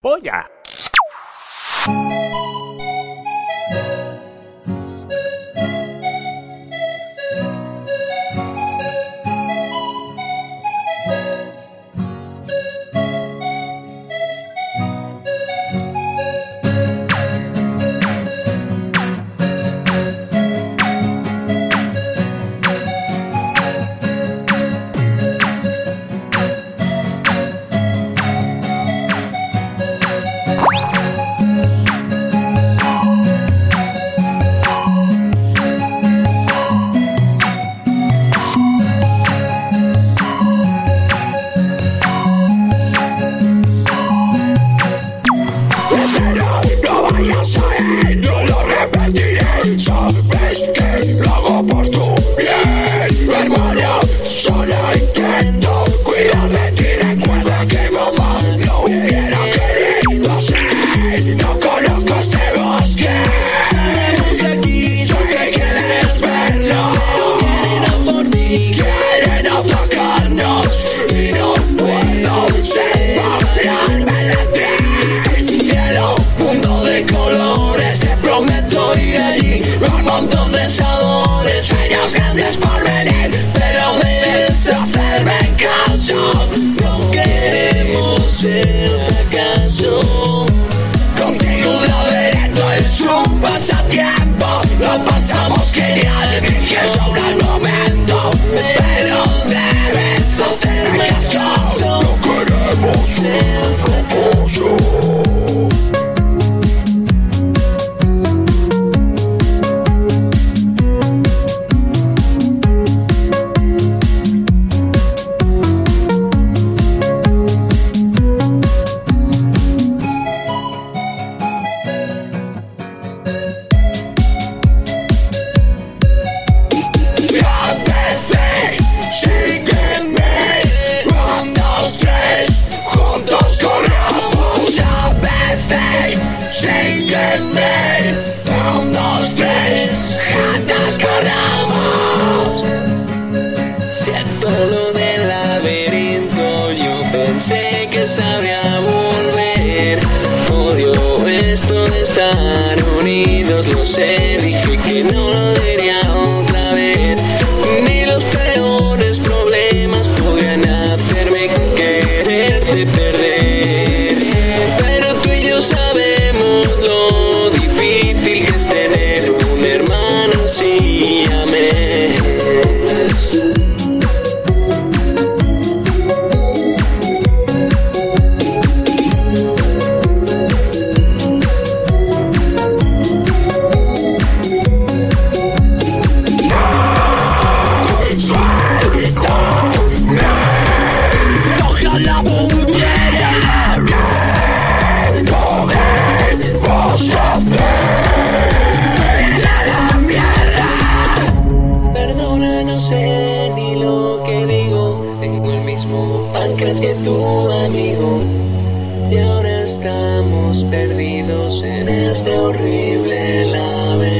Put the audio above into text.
polla. grandes por venir, pero debes hacerme caso. No queremos ser fracaso. Contigo un laberinto es un pasatiempo, lo pasamos genial, que sobra que sabe a vos. estamos perdidos en este horrible laberinto.